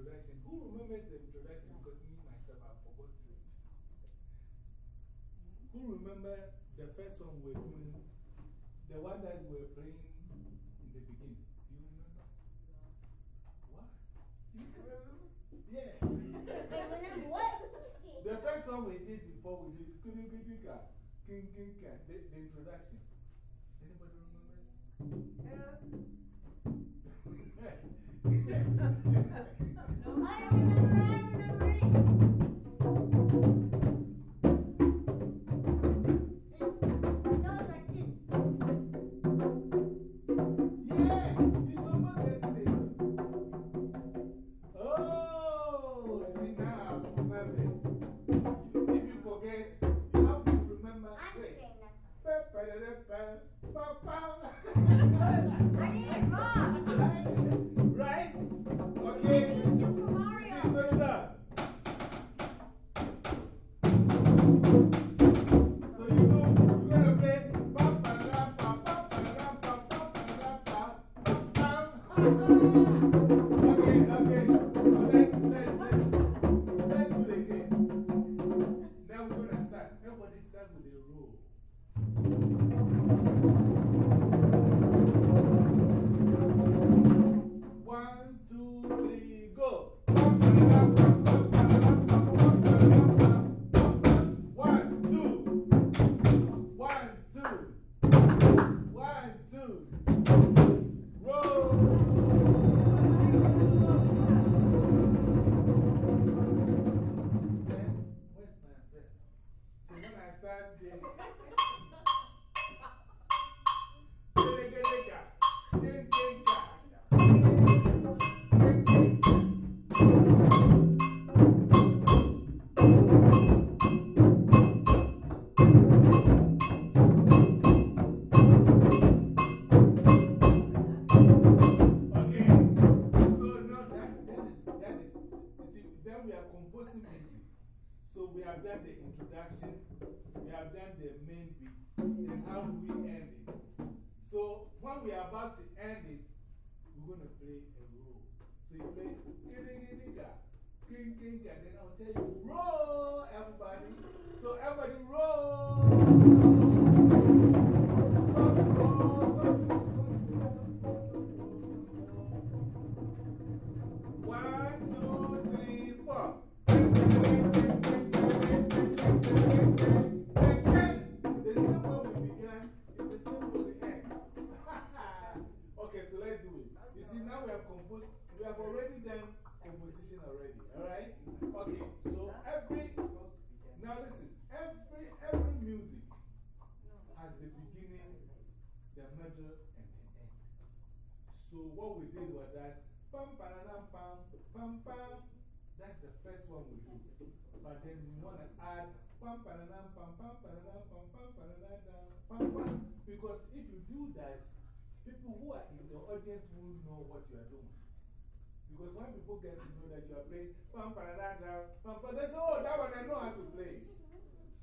Introduction. Who remembers the introduction? Because me, myself, I forgot it. Who remember the first one we were doing? The one that we were playing in the beginning. Do you remember? What? You remember? Yeah. what? The first one we did before we did King King King, the, the introduction. Anybody remember? I remember, I remember it. Then we are composing music. So we have done the introduction, we have done the main beat, and how do we end it? So when we are about to end it, we're going to play a roll. So you play Kirigidiga, King King, and then I'll tell you, roll, everybody. So everybody roll. Roll. One, two, three, composition already, alright? Okay, so every, now listen, every, every music has the beginning, the middle, and the end. So what we did was that, pam, pam, pam, pam, pam, that's the first one we do. But then we want to add pam, pam, pam, pam, pam, pam, pam, pam, pam, pam. Because if you do that, people who are in the audience will know what you are doing. Because when people get to know that you are playing pam, pam, pam, pam, they say, oh, that one I know how to play.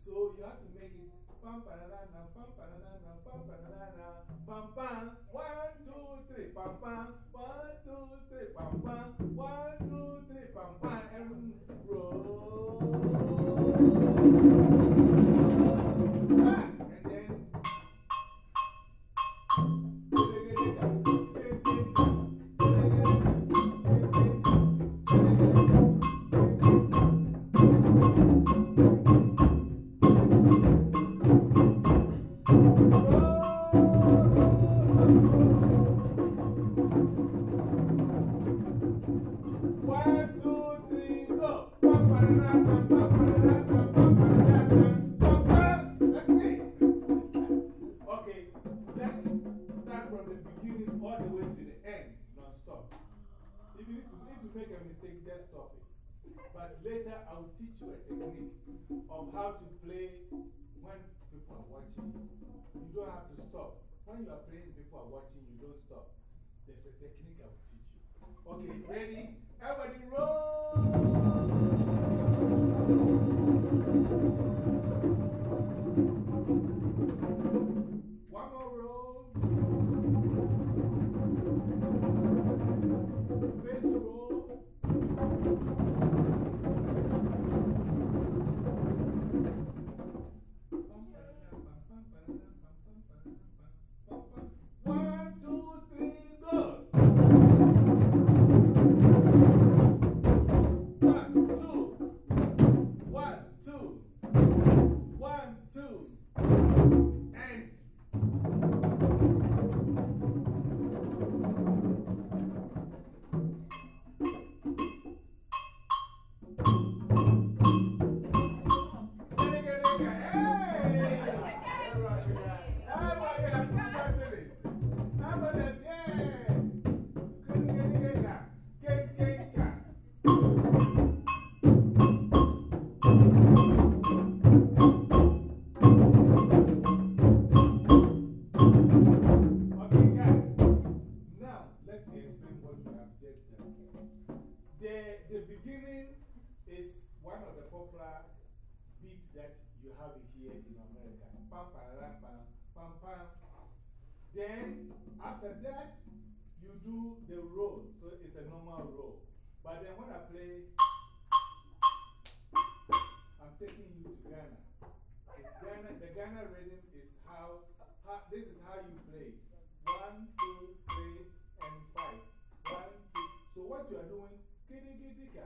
So you have to make it pam, pam, pam, pam, pam, pam, pam, pam, pam, pam. One, two, three, pam, pam. One, two, three, pam, pam. One, two, three, pam, pam. And roll. Stop. If you, if you make a mistake, just stop it. But later, I'll teach you a technique of how to play when people are watching. You don't have to stop. When you are playing, people are watching, you don't stop. There's a technique I will teach you. Okay, ready? Everybody roll! One more roll. The, the beginning is one of the popular beats that you have here in America. Pam, pam, pam, pam, pam. Then, after that, you do the roll. So it's a normal roll. But then when I play, I'm taking you to Ghana. Ghana the Ghana rhythm is how, how, this is how you play. One, two, three, what you are doing, kidigidika,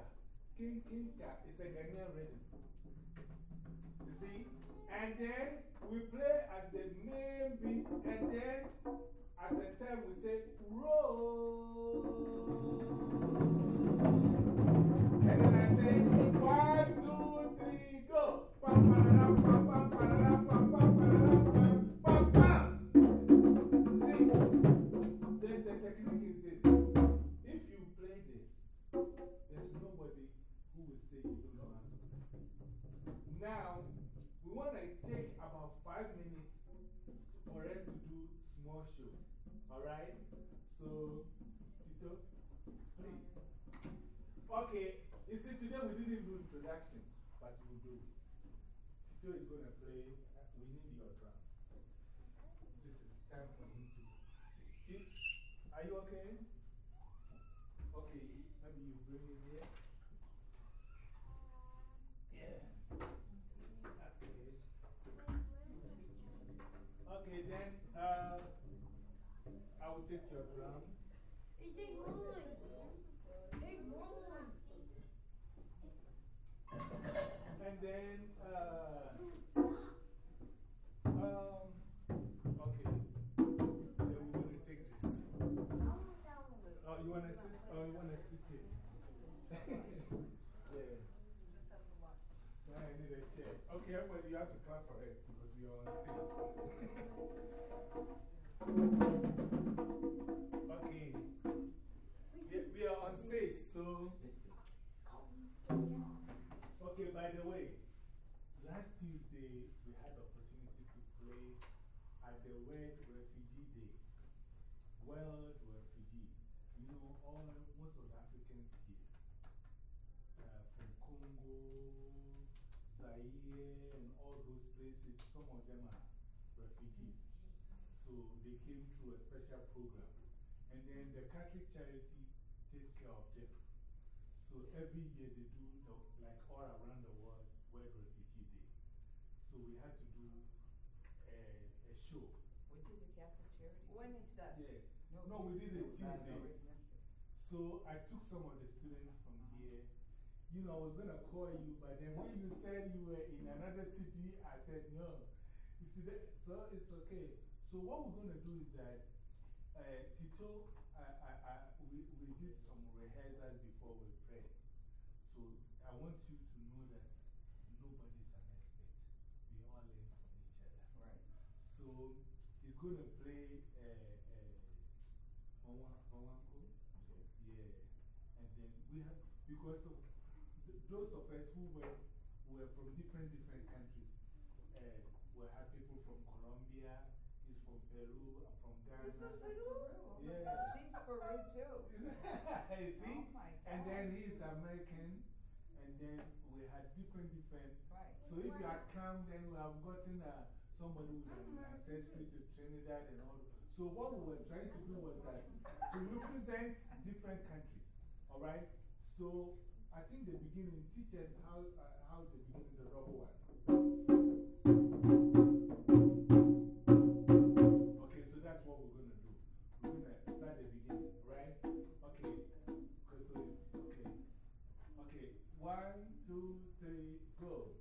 king, kinka, is a Ghanaian rhythm. You see? And then we play as the main beat, and then at the time we say, roll. And then I say, one, two, three, go. Pam, pararam, pam, pam, pararam, pam, pam, pararam, pam, pam, pam. See, Now, we want to take about five minutes for us to do small show. Alright? So, Tito, please. Okay, you see, today we didn't do introduction, but we'll do it. Tito is going to play. We need your drum. This is time for him to. Are you okay? Okay, maybe you bring it here. Yeah. Okay. Okay, then uh, I will take your drum. And then, uh, um, okay. Then we're going to take this. Oh, you want to sit? Oh, you want to sit here? yeah. Now I need a chair. Um, okay, um, Oh you wanna sit or you wanna sit here? I need a chair. Okay, everybody, you have to clap for us because we are on stage. the World Refugee Day. World Refugee. You know, all, most of the Africans here uh, from Congo, Zaire, and all those places, some of them are refugees. So they came through a special program. And then the Catholic Charity takes care of them. So every year they do, the, like all around the world, World Refugee Day. So we had to do a, a show. We did the Catholic charity. When is that? Yeah. No, we did it Tuesday. already missed it. So I took some of the students from here. You know, I was going to call you, but then when you said you were in another city, I said no. You see, that, so it's okay. So what we're going to do is that uh, Tito, I, I, I, we, we did some rehearsals before we pray. So I want you to know that nobody's an expert. We all learn from each other. Right. So he's going to play uh, uh, Mawan, Mawanko? Yeah. And then we have, because of th those of us who were, were from different, different countries. Uh, we had people from Colombia, he's from Peru, I'm from Ghana. Yeah. She's Peru too. you see? Oh And then he's American, and then we had different, different. Right. So if you had come, then we have gotten uh, somebody with an ancestry to Trinidad and all. So what we were trying to do was that to represent different countries, all right? So I think the beginning, teach us how, uh, how the beginning, the rubber one. Okay, so that's what we're going to do. We're going to start the beginning, right? Okay. Okay, okay. Okay, one, two, three, go.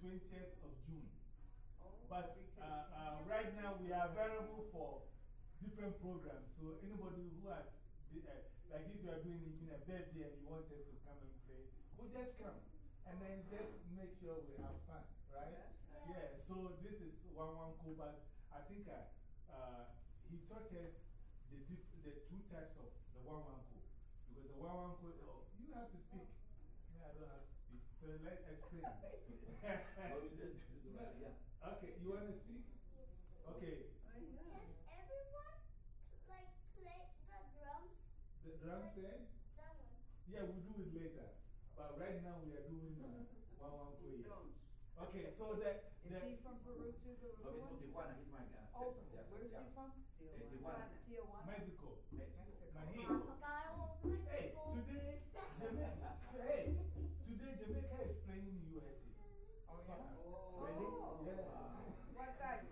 20th of June. Oh, But uh, uh, right now we are available for different programs. So anybody who has, uh, like if you are doing even a birthday and you want us to come and play, we'll just come. And then just make sure we have fun, right? Yeah, so this is one one cool, but I think uh, uh, he taught us the, the two types of the one one cool. Because the one one cool, oh, you have to speak. Me, I don't have to speak. So let's explain. okay, you want to speak? Okay, Can everyone like play the drums? the drum set? That one. Yeah, we'll do it later. But right now we are doing uh, one one cool. here. Okay, so the, Is the, he from Peru too, the No, little he's one? from Tijuana. He's my uh, Oh, yes, where's yeah. he from? Eh, Tijuana. Tijuana. Mexico. Mexico. Mexico. Papagayo of Hey, today, Jamaica, hey, today Jamaica is playing USA. Oh, yeah? Soccer. Oh. Yeah. What time?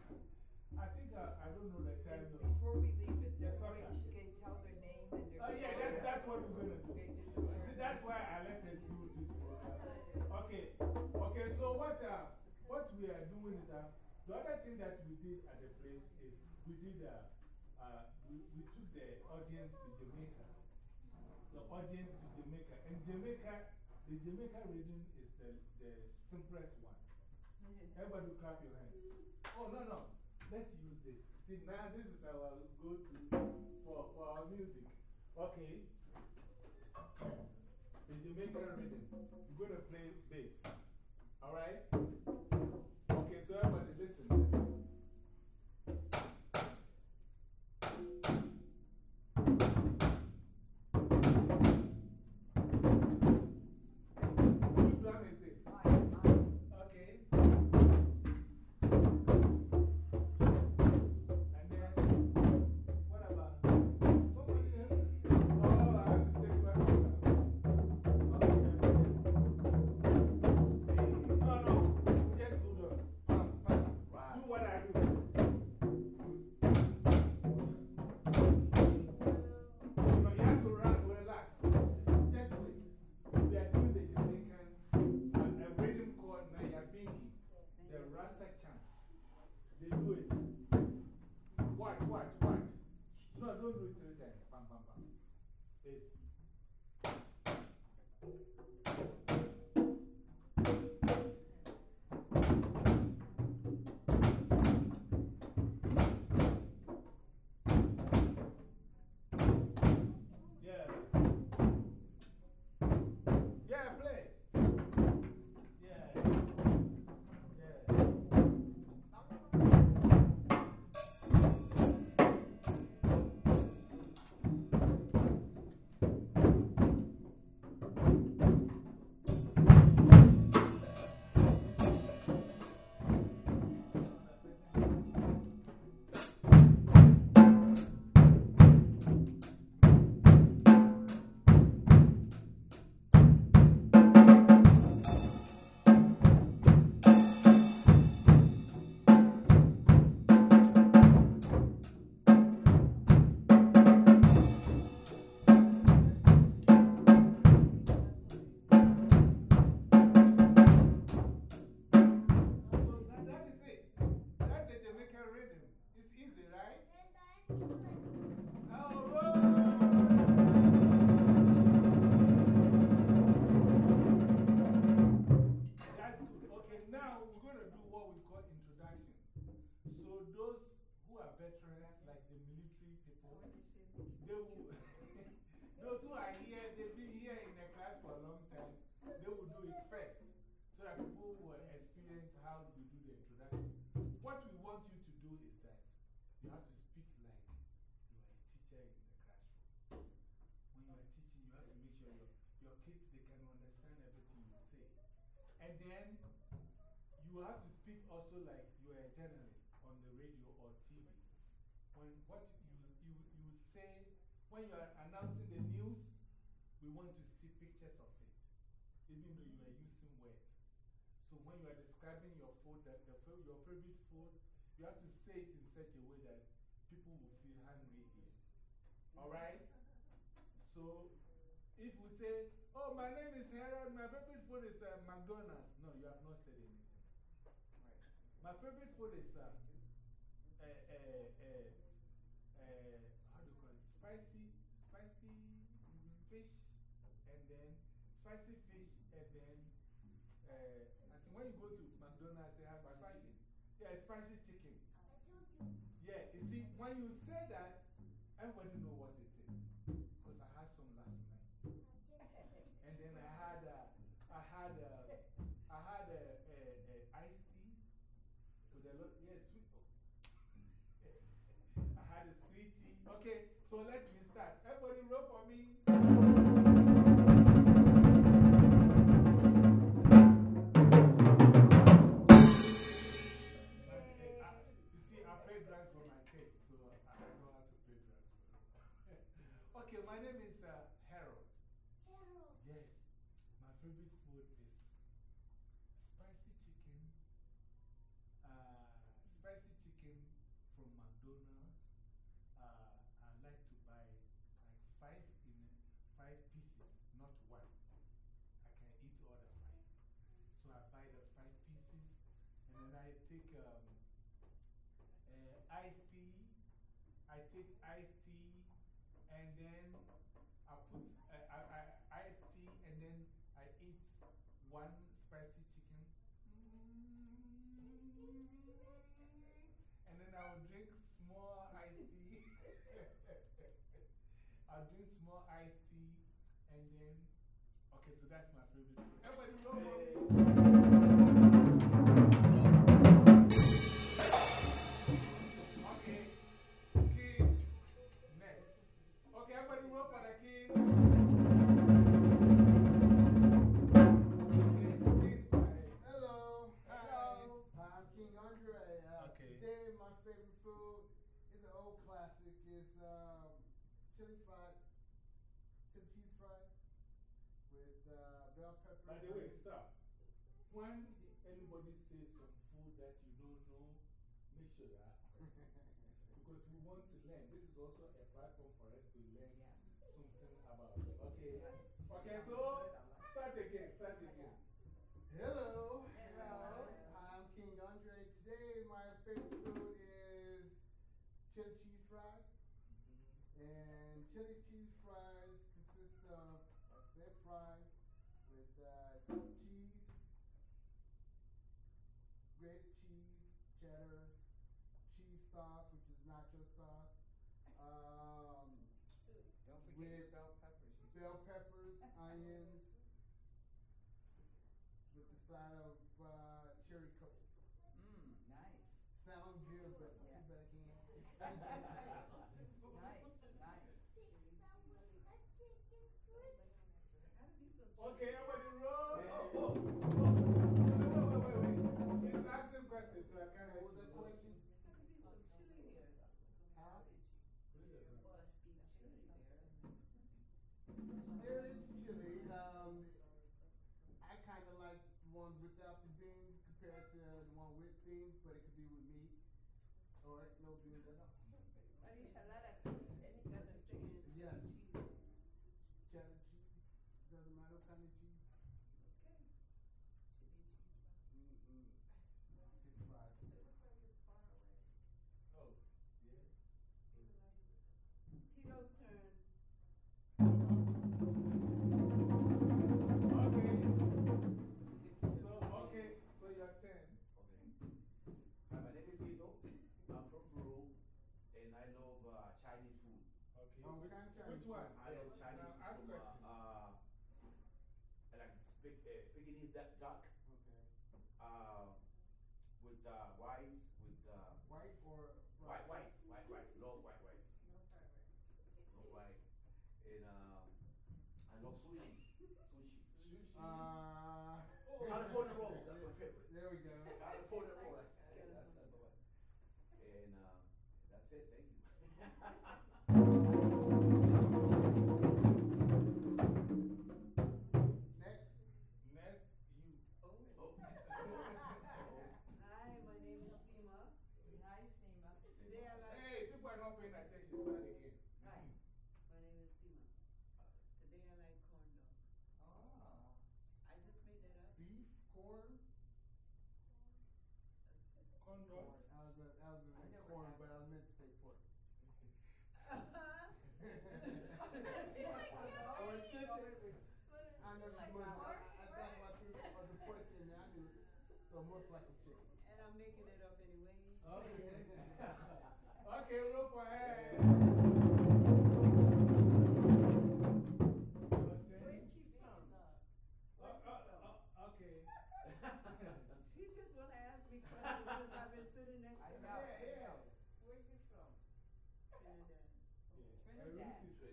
I think uh, I don't know the time Is-. Before we leave, is there a way you can tell their name and their Oh, yeah, that's, that's what we're going to do. See, that's why I let her do this program. Okay, okay, so what, uh, what we are doing is uh, the other thing that we did at the place is we did, uh, uh, we, we took the audience to Jamaica. The audience to Jamaica. And Jamaica, the Jamaica reading is the, the simplest one. Mm-hmm. Everybody clap your hands. Oh, no, no. Let's use this. See, now this is our go to for, for our music. Okay. The Jamaican rhythm. You're going to play bass. Alright? Okay, so everybody listen, listen. pastor chants. They do it. Watch, watch, watch. No, don't do it three times. Bam, bam, bam. It's rhythm. It's easy, right? You have to speak also like you are a journalist on the radio or TV. When what you, you, you say, when you are announcing the news, we want to see pictures of it, even though you are using words. So when you are describing your food, the, the, your favorite food, you have to say it in such a way that people will feel hungry here. Alright? So if we say, oh, my name is Harold, my favorite food is uh, McDonald's. No, you have not said anything. My favorite food is uh, uh, uh, uh, uh, how do you call it? Spicy, spicy fish, and then spicy fish, and then uh, I think when you go to McDonald's, they have spicy. Yeah, spicy chicken. I told you. Yeah, you see, when you and I take um, uh, iced tea. I take iced tea and then I put uh, I, I, iced tea and then I eat one spicy chicken. And then I'll drink small iced tea. I'll drink small iced tea and then. Okay, so that's my favorite for chili fried, chili cheese fries with uh, bell pepper. By the way, stop. When anybody says some food that you don't know, make sure you ask questions. Because we want to learn. This is also a platform for us to learn something about it. Okay? Okay, so start again, start again. Hello. Hello. I'm King Andre. Today, my favorite food chili cheese fries. And chili cheese fries consist of, like I said, fries with uh, cheese, grated cheese, cheddar, cheese sauce, which is nacho sauce, um, Don't forget With bell peppers. bell peppers, onions, one with beans, but it could be with meat or no beans at all. Yes. Cheddar cheese. Doesn't matter what kind of cheese. Okay. Cheddar cheese. Mm-mm. Good fries. Oh, yeah. Tito's turn. Which, one? Corn Corn. dogs. I was gonna, I was I gonna say never corn, had but I meant to say pork. or chicken. I know she was, I, I thought about the, or the pork in there. I knew, so most likely chicken. And I'm making it up anyway. Oh, okay. okay,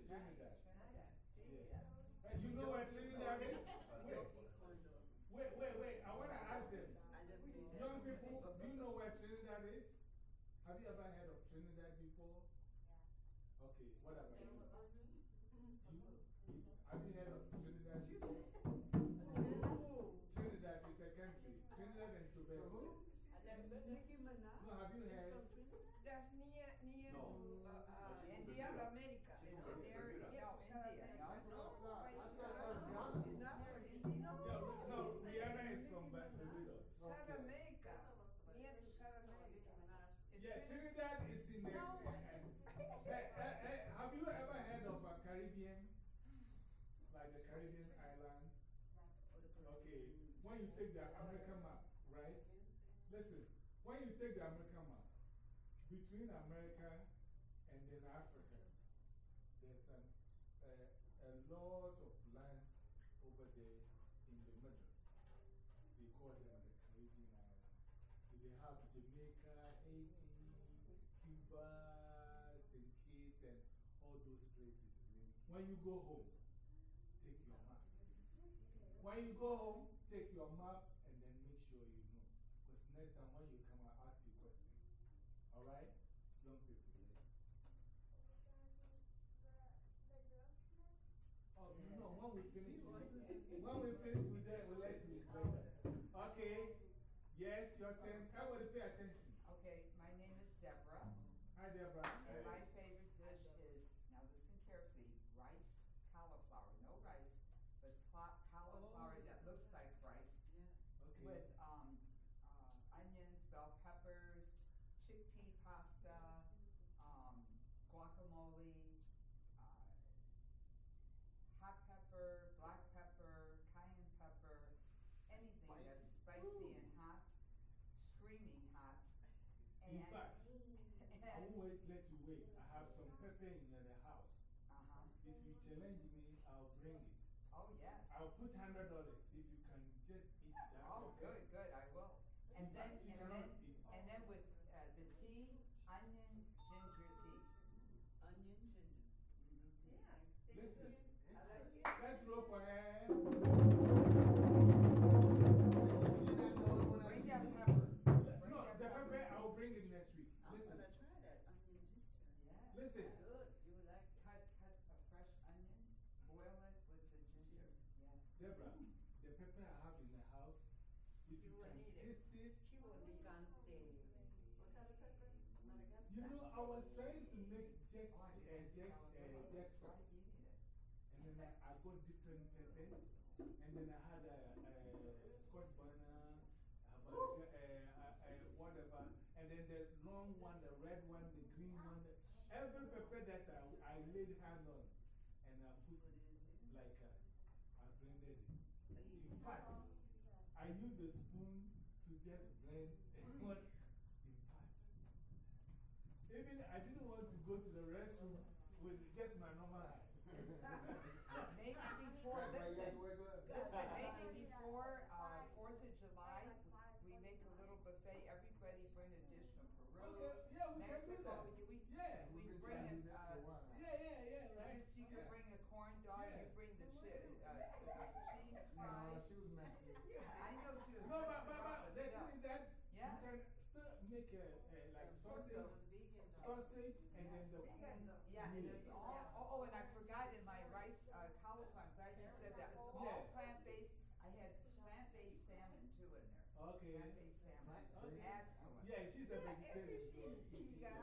Ruth Trinidad. Trinidad. Yeah. You know where Trinidad is? Wait, wait, wait, wait. I want to ask them. I just made that Young people, do you know where Trinidad is? Have you ever heard of Trinidad before? Okay, what about you? You, you, have you heard of Trinidad? Trinidad is a country. Trinidad and Tobago. Nicki Minaj. No, have you heard? That's near, near No. to, uh, uh, She's from India, Brazil. America. She's Is from it there? Bermuda. Yeah, Oh, South India, America. yeah. I thought, I Why thought she that not was from- Ghana. She's not from Yeah, India. Yeah, no, Rihanna is from Barbados. South Okay. America. Near to South America. It's Yeah, very- Trinidad is in the. No, uh, uh, uh, uh, uh, have you ever heard of a Caribbean? Like the Caribbean island? Okay, when you take the American map, right? Listen, when you take the American map, between America and then Africa, there's some, uh, a lot of lands over there in the middle. They call them the Caribbean islands. They have Jamaica, Haiti, Cuba, St. Kitts, and all those places. When you go home, take your map. When you go home, take your map and then make sure you know. Because next time when you come, I'll ask you questions. Alright? Young people, yes. Oh, no, when we finish, when we finish with that, we'll let you explain. Okay. Yes, your turn. Everybody pay attention. Okay, my name is Deborah. Hi, Deborah. And my favorite dish is, now listen carefully, rice, cauliflower, no rice, but cla- cauliflower that looks like rice Okay. with um, uh, onions, bell peppers, chickpea pasta, um, guacamole, uh, hot pepper, black pepper, cayenne pepper, anything that's spicy and hot, screaming hot. In And- fact, I and- won't wait, let you wait. I have some pepper in the house. Uh-huh. If you challenge me, I'll bring it. Oh, yes. I'll put hundred dollars if you can just eat that. Oh, pepper. good, good, I will. And then, She and then, and then with, uh, the tea, onion, ginger tea. Onion, ginger. Mhm. Yeah. Listen. Deborah, the pepper I have in the house, if You you can need it. taste it. She will need Picante. What kind of pepper? Madagascar? You know, I was trying to make jack, uh, jack, uh, jack sauce. And then I, I got different peppers. And then I had a, a scotch bonnet, a Bariga- uh, uh, uh, whatever. And then the long one, the red one, the green one. the- Every pepper that I, I laid hand on. And I put it like a, I blended it. In fact, I use the spoon to just blend what in part. Even I didn't want to go to the restroom with just my normal hand. Maybe before, listen, listen, maybe before, uh, Fourth of July, we make a little buffet, everybody bring a dish from Peru, Okay, yeah, we can do Mexico, that. you- we, Yeah. we We've been bring trying to it, do that for a uh, while now. Yeah, yeah, yeah, right. she could Yeah. bring a corn dog, you Yeah. bring the chi- uh, the cheese No, fries. she was messy. I know she was. No, but, messing but, around but with the stuff. thing is that Yes. you can still make a, a like sausage, sausage, and then the Yeah, and it's all, oh, oh, and I forgot in my rice, uh, cauliflower, I'm glad you said that, it's all plant-based, I had plant-based salmon too in there. Okay. Plant-based salmon, Plant-based? excellent. Yeah, she's a vegetarian, so. Yay,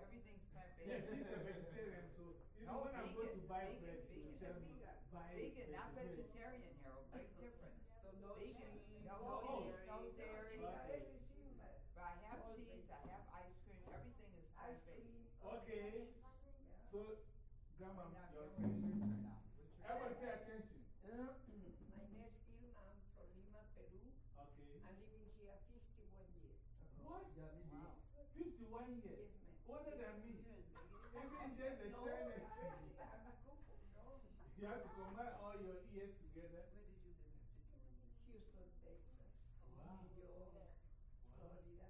everything's plant-based. Yeah, she's a vegetarian, so even No, when I go to vegan, buy vegan, bread, she will vegan. tell me, buy Vegan, not vegetarian. vegetarian, Harold, big difference. So no Vegan, cheese, no no cheese, dairy, no no dairy. Okay. But I have cheese, I have ice cream, everything is plant-based. Okay, so, Grandma, Now, your Kim, where's turn. your turn now? What's your Everybody turn? pay attention. My name is Irma, I'm from Lima, Peru. Okay. I'm living here fifty-one years. What? Got me beat. Wow. 51 years. Yes, ma'am. Older than me. Good. Even just the No, turn I- is- I'm a couple, no. You have to combine all your ears together. Where did you live at Houston, Texas. Wow. New York, Florida.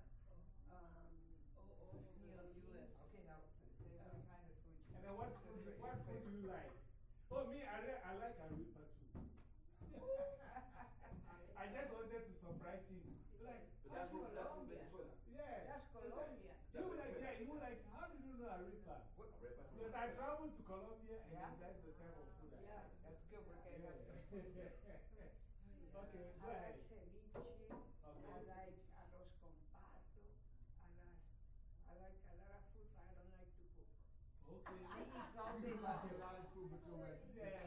Um, oh, oh, here in US. Okay, now, s- say what kind of food you. And then what food, you- what food do you like? Oh, me, I, li- I like arepa too. I just wanted to surprise him. Like, But that's from, that's from Venezuela. yeah. That's It's like- Colombia. You were like, yeah, you were like, how did you know arepa? What- Arepa Because I traveled to Colombia and Yeah. then that's the type of food I Yeah. like. That's good, we're gonna Yeah. have some food here. Okay, go I ahead. like ceviche. I Okay. like arroz con pato. I like, I like a lot of food, but I don't like to cook. Okay. She eats all You day like a long. lot of food, but you don't like to cook. Yeah.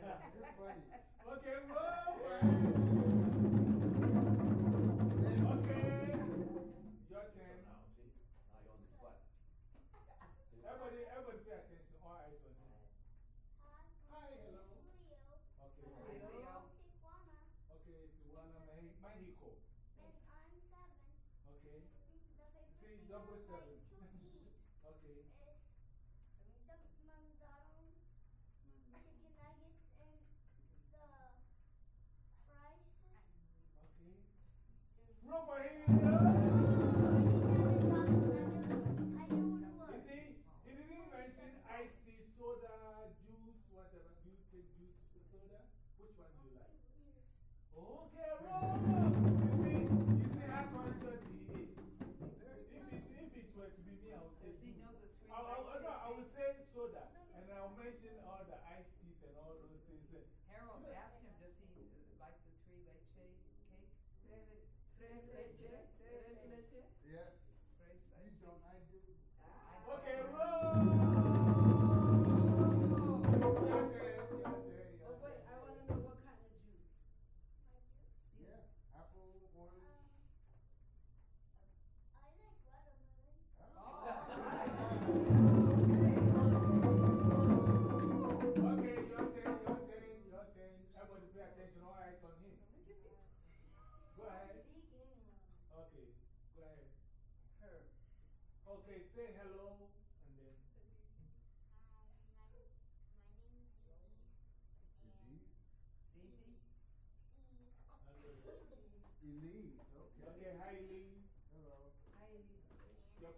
Okay, roll.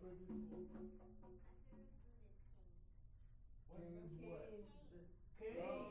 What is it? Canes. Canes.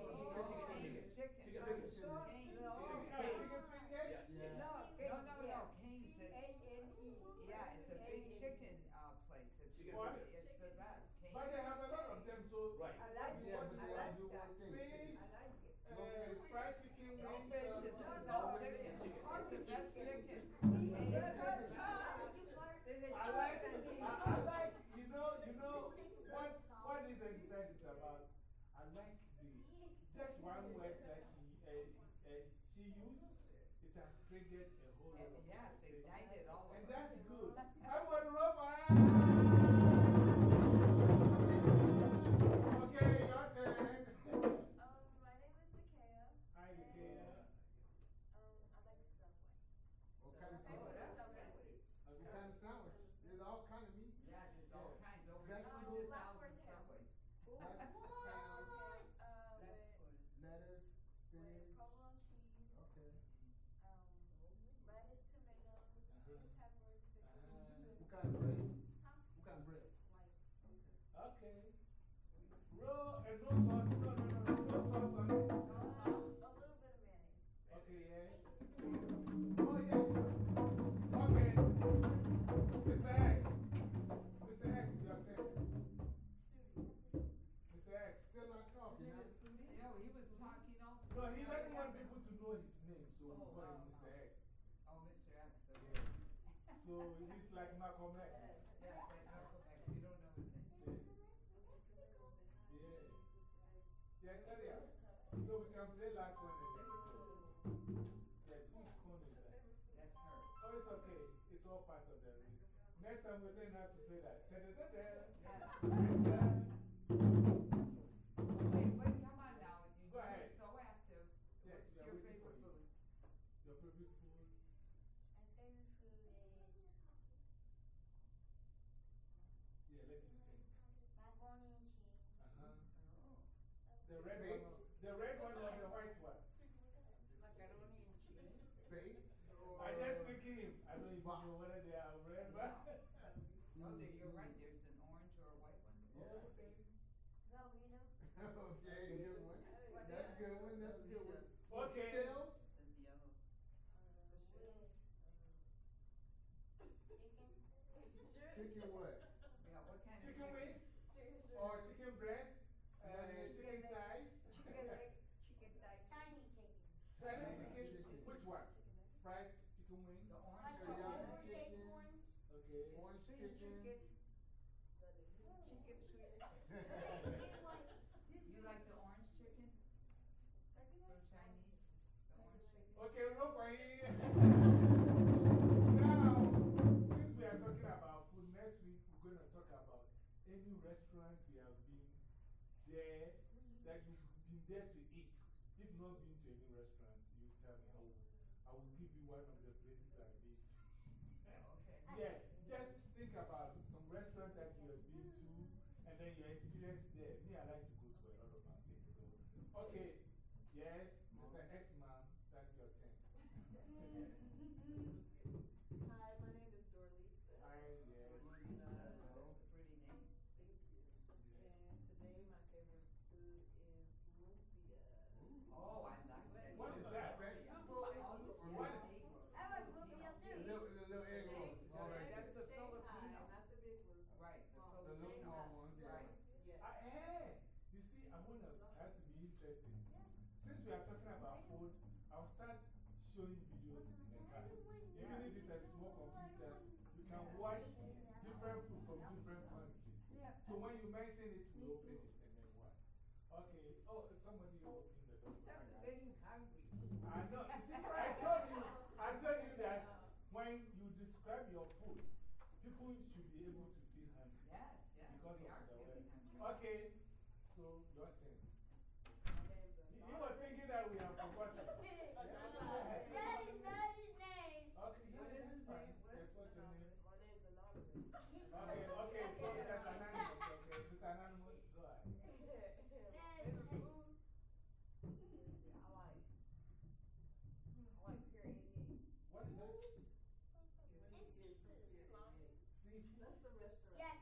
it has triggered a whole lot of Yes, it ignited all of And that's good. Next time we'll to play that. Da -da -da. Wait, wait, come on now. You Go ahead. so active. Yes, What's your favorite you. Your favorite food? My favorite food is. Yeah, let me think. Macaroni and cheese. Uh huh. Oh. The red one. The red one You like the orange chicken? From Chinese? The orange chicken? Okay, no problem. now, since we are talking about food, next week we're going to talk about any restaurant we have been there, that you've been there to eat. If not been to any restaurant, you tell me. I will, I will give you one of the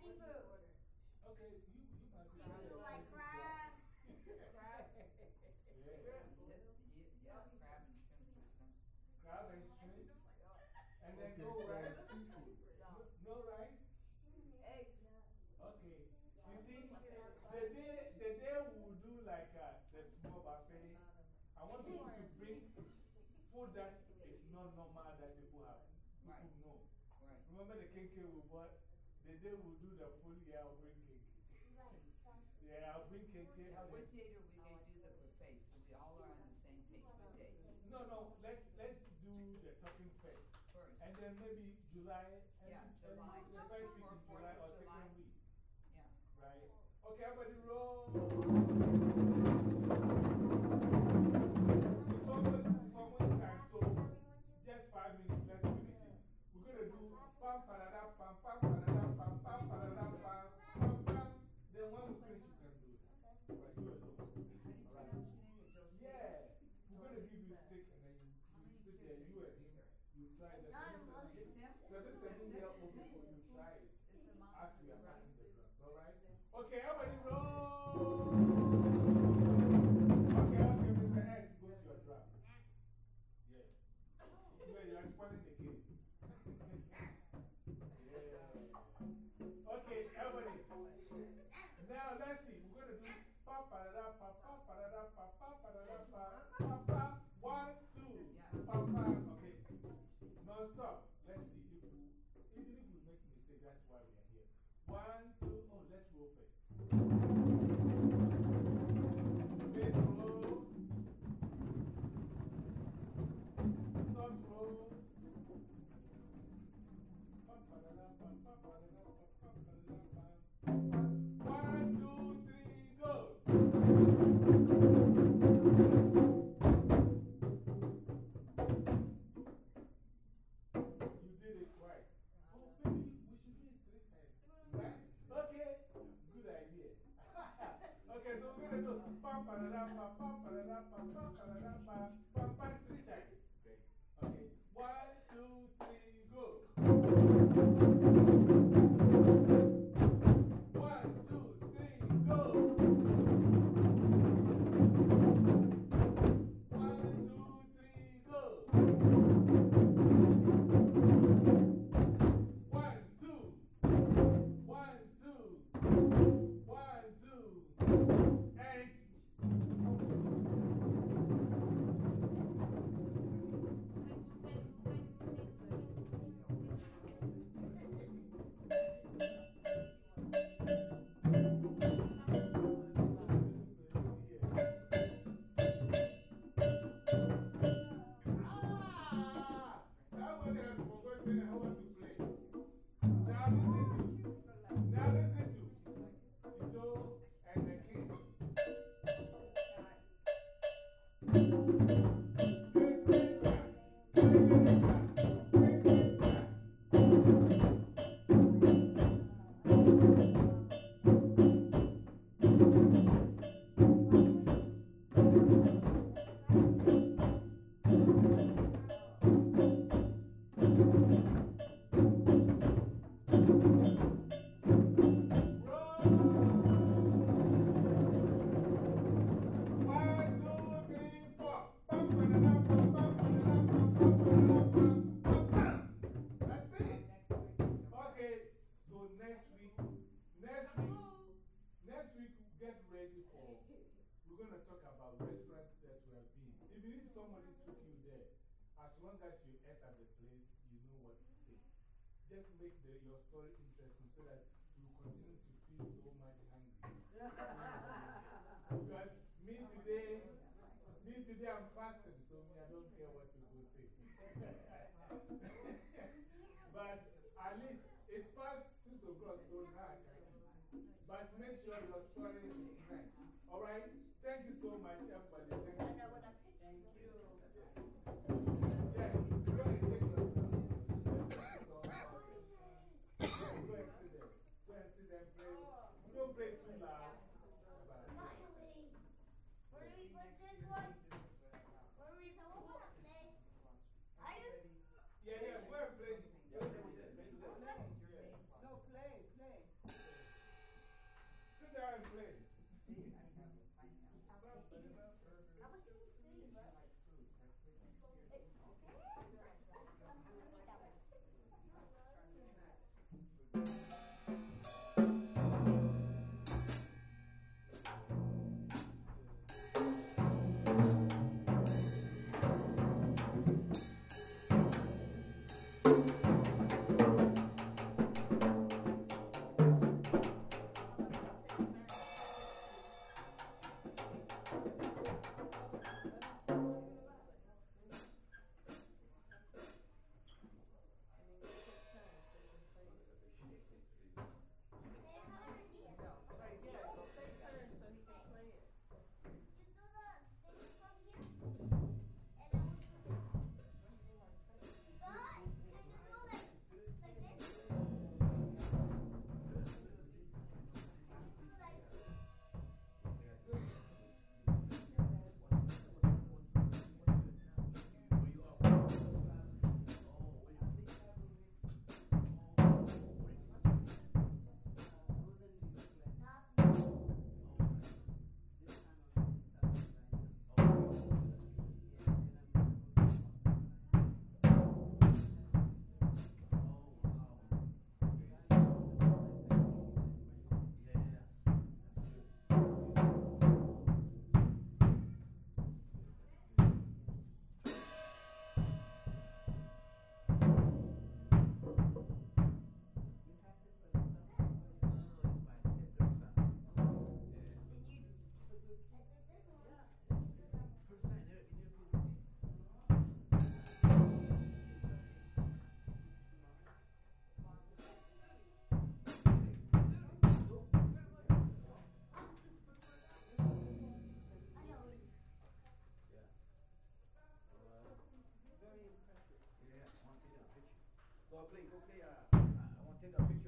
Any. Okay, you, you might be. If like crab. Crab. Yeah, crab and shrimp. Crab and shrimp. And then no rice. No rice? Eggs. Okay. You see, the day, the day we'll do like uh, the small buffet, I want people to bring food that is not normal that people have. People right. know. Right. Remember the kinky we bought the day we do the full year, I'll bring cake. Right. Yeah, I'll bring cake. What date are we going to do the buffet so we all are on the same page? No, no, let's, let's do the talking first. First. And then maybe July Okay, ba, ba. somebody took you there, as long as you enter the place, you know what to say. Just make the, your story interesting so that you continue to feel so much hungry. because me today, me today I'm fasting, so me, I don't care what people say. but at least it's past 6 o'clock, so hard. But make sure your story is Well, please, go play. Uh, I want to take a picture.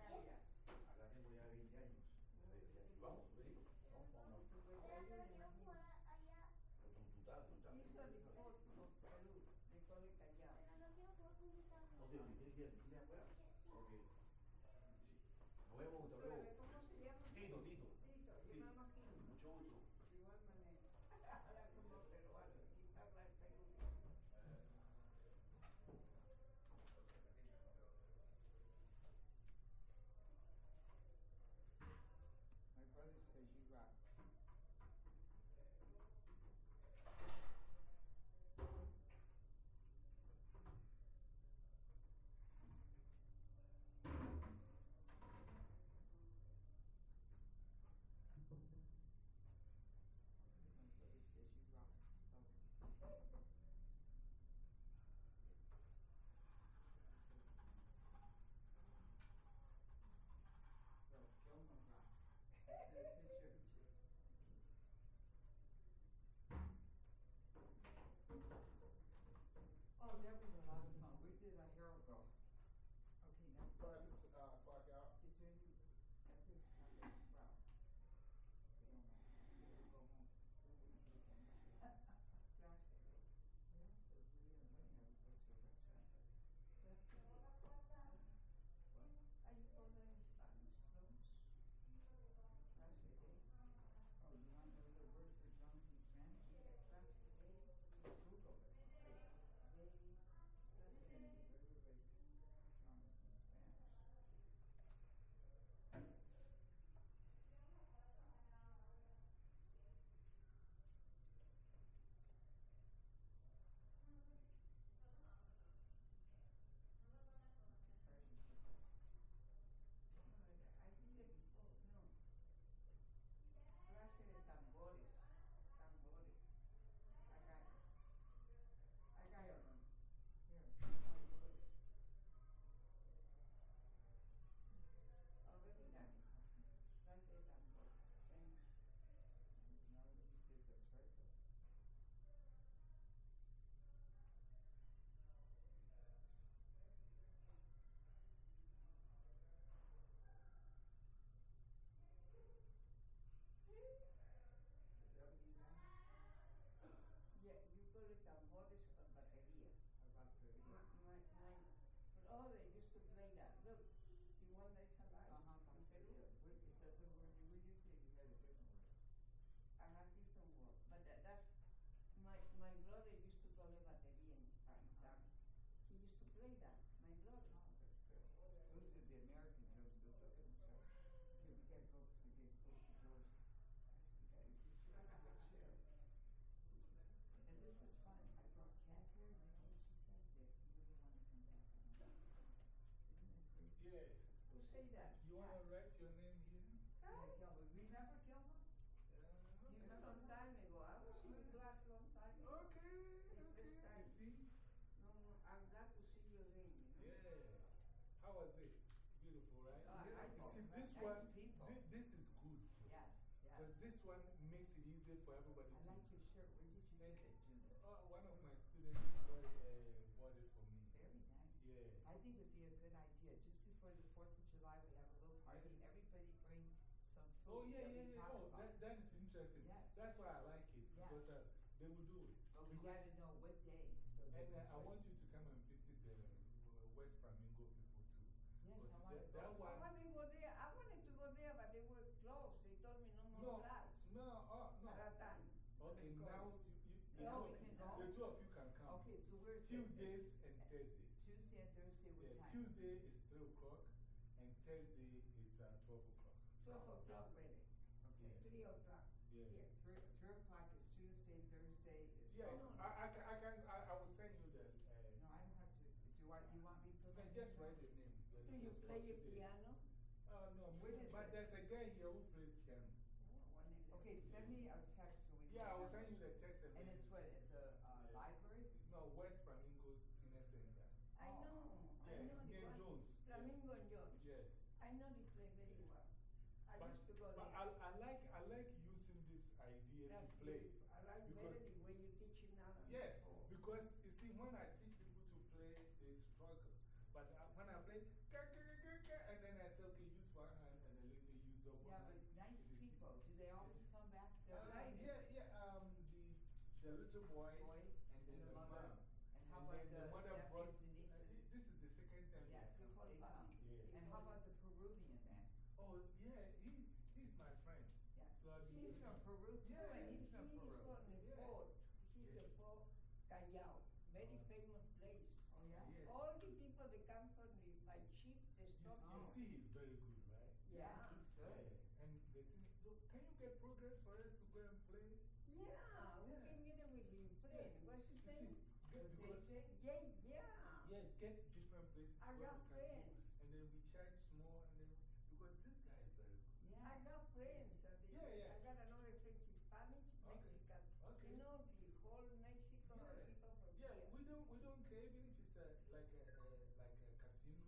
brother used to play the batería in Spanish. That, he used to play that, my brother. Oh, that's great. Those the American drums, those are good drums. Okay, we gotta go because we're getting close to doors. And this is fun. I brought Kat here, you know what she said? That you really want to come back. Isn't that crazy? Yeah. Who say that? You want to write this one, thi- this is good. Yes, Because yes. this one makes it easier for everybody I to. like your shirt. Where did you get it, Junior? Uh, one of my students bought it, uh, bought it for me. Very nice. Yeah. I think it'd be a good idea. Just before the 4th of July, we have a little party and everybody bring some food. Oh, yeah, yeah, yeah. Oh, that, that is interesting. Yes. That's why I like it. Yeah. Because uh, they will do it. But we got to know what days. So And uh, I want you to come and visit the uh, West Flamingo people too. Yes, I want that, that one. want to go there. I wanted to go there, but they were closed. They told me no more No, class no, oh, no. at that time. Okay, Go. now you, you, the, Now two, we can go. the two of you can come. Okay, so we're Tuesdays and Thursdays. Tuesday and Thursday, what Yeah, time? Tuesday is 3 o'clock and Thursday is uh, 12 o'clock. 12 o'clock, baby. Okay. 3 o'clock. Yeah. Here. Three, three o'clock is Tuesday, Thursday is. Yeah, no, no. I, I, can, I, can, I, I will send you the. Uh, No, I don't have to. Do I, you want me to put no, just write the name. the Do you play of a today. piano? Uh, no, When is but it? there's a guy here who plays piano. Oh, one eleven. Okay, send me a text so we. Yeah, I will send you the text and And it's what, the uh, Yeah. library? No, West Flamingo Senior Center. I Oh. know. I know the near one. Jones. Yeah. Flamingo and Jones. Yeah. I know the play very well. I But, used to go but there. I, I, like, I like using this idea That's to play. beautiful. I like Because- better the you teach it now Yes, before. because you see, when I teach people to play, they struggle. But uh, when I play, and then I say, okay, use one hand, and then later use double Yeah, hand. but nice It is- people. Do they always come back? Uh, yeah, yeah, um, the, the little boy, Boy and then and the the mother. mom. And how And about then the the mother brought, nephews and uh, nieces? this is the second time Yeah, they they come. they come. Yeah. And how about the Peruvian man? Oh, yeah, he, he's my friend. Yeah. So I've been She's with from him. Peru too, Yeah, and he's from He is Peru. from Yeah. Nepal. He's Yeah. Nepal, Callao. Very Oh. famous place. Oh, yeah? Yeah. All the people that come from the, by ship, they You, stop you see, he's very good, right? Yeah, he's good. Yeah. And the thing, look, can you get programs for us to go and play? Yeah, we Yeah. can get him with him. Friend, what's his You name? get, because, say? Yeah, yeah. yeah, get different places I where we can friends. go. And then we charge small, and then, because this guy is very good. Yeah. I got friends. uh, the- Yeah, yeah. I got another friend, Hispanic, Okay. Mexican. Okay. You know, the whole Mexico Yeah. people from Yeah, here. we don't, we don't care even if it's a, like, a, a, like a casino,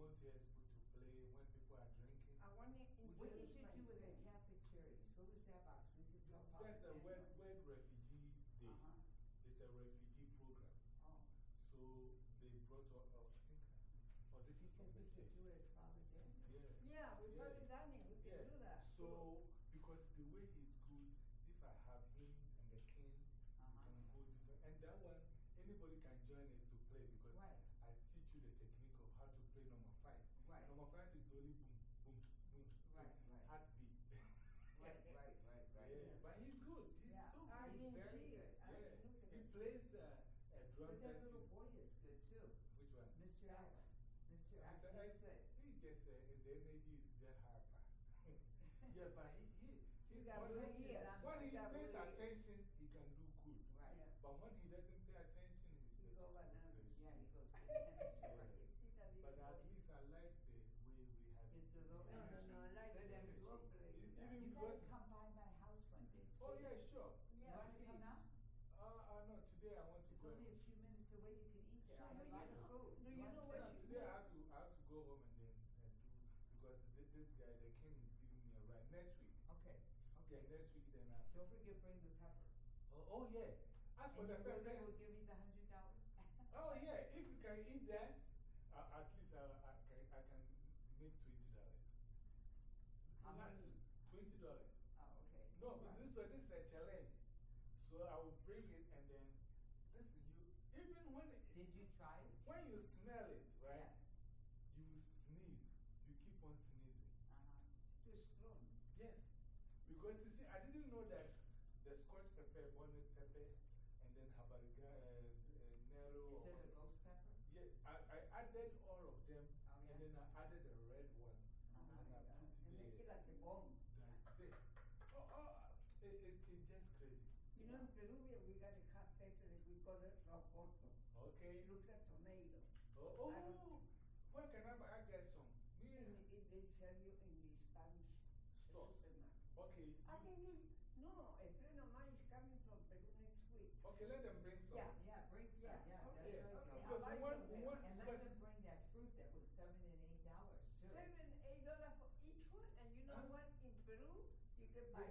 and then they want to ask people to play when people are drinking. I want to What did you do with the. Catholic Charities? What was that about? 'Cause we could tell Papa That's the Dan World, Refugee Day. Uh-huh. It's a refugee program. Oh. So they brought, uh, uh, I think, oh, this is from Because the we could church. do it at Father Daniel. Yeah. Yeah, we Yeah. Father Danny, we can Yeah. do that. So, because the way he's good, if I have him and the king, Uh-huh. can go different. And that one, anybody can join us to play because Right. I teach you the technique of how to play number five. Right. Number five is only boom, boom, boom. Right, right. Heartbeat. Right, right, right, right. Yeah, but he's good. He's Yeah. so good. didn't very good. Yeah. didn't look at He plays uh, a drum that little boy is good too. Which one? Mr. X. Mr. X he just, uh, the energy is just hyper. yeah, but he, he, he's got when, he, when he He pays attention, he can do good. Right. Yeah. But when he doesn't pay attention, he He just go bananas. crazy. Yeah, he goes bananas. Yeah. Right. He's a But little at boy. least I like the way we have It's a it. little No, no, energy. no, I like Good it. energy. Go play It- with that. even You gotta because- come by my house one day. Oh, please. yeah, sure. You Yeah. wanna See, come now? Uh, uh, no, today I want to It's go. only a few minutes away. You can eat there. So I have do you lots of know- food. do you want know to what sit? she- Today I have to, I have to go home and then uh, do, because th this guy, the king, is giving me a ride next week. Okay, Okay, okay. next week then I. Don't forget bring the pepper. Oh, oh yeah. As for And the your brother will give me the hundred dollars. Oh, yeah. If you can eat that, uh, at least I, I, can, I can make $20. How much? know, in Peruvian, we got a hot pepper, we call it rocoto. Okay. Look at tomato. Oh, oh well, can I, I get some? Yeah. In, in, they sell you in the Spanish stores. Okay. I think, if, no, a friend of mine is coming from Peru next week. Okay, let them bring some. Yeah, yeah, bring some. Yeah, yeah okay. that's right. Okay. Because like one, one, and let them bring that fruit that was 7 and $8. 7 $8 for each one. And you know -huh. what? In Peru, you can buy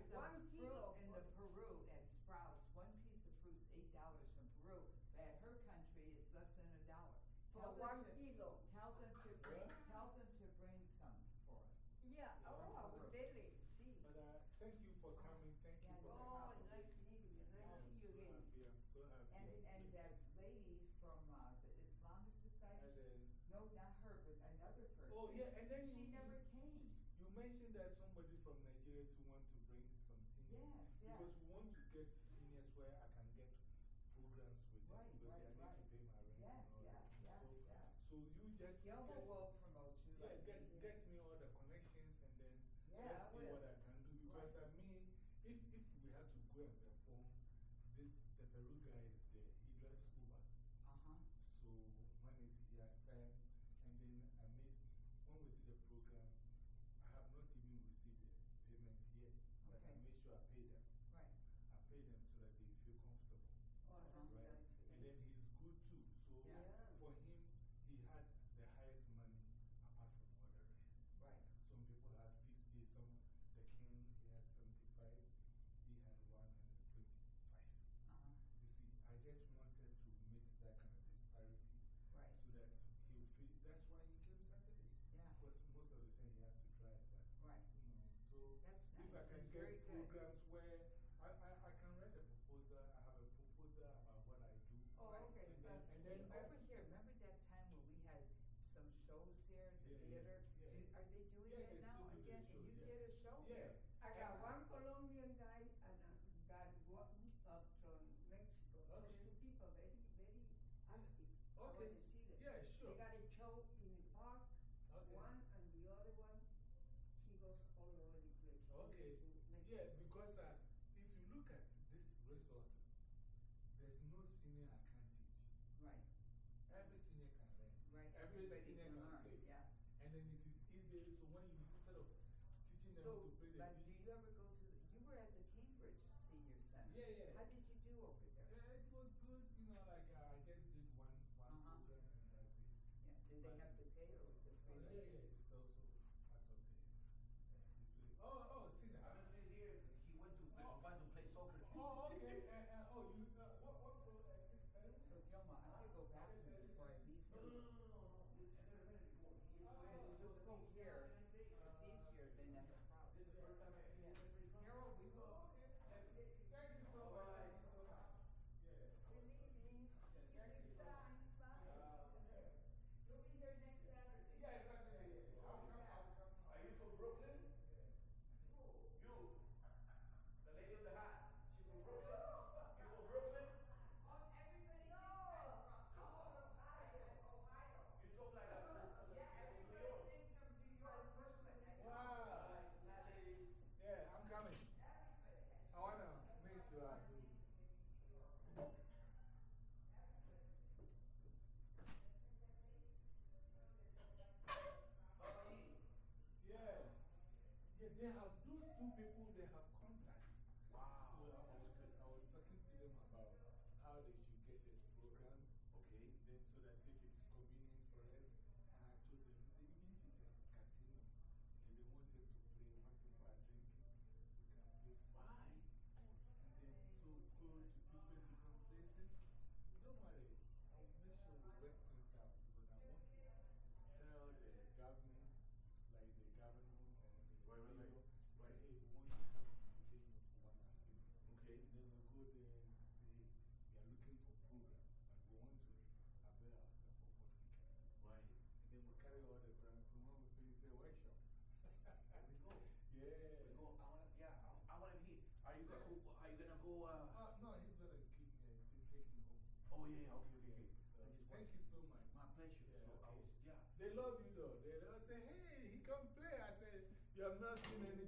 mentioned that somebody from Nigeria to want to bring some seniors. Yes, yes. Because we want to get seniors where I can get programs with them. Right, because right, I need right. to pay my rent. Yes, yes, yes, so, yes. So you just. Yobo will programs Yeah, because uh, if you look at these resources, there's no senior I can't teach. Right. Every senior can learn. Right. Every senior can, can learn. Play. Yes. And then it is easy. So when you, instead of teaching them so, to play the But do you ever go they have, those two people, they have Testament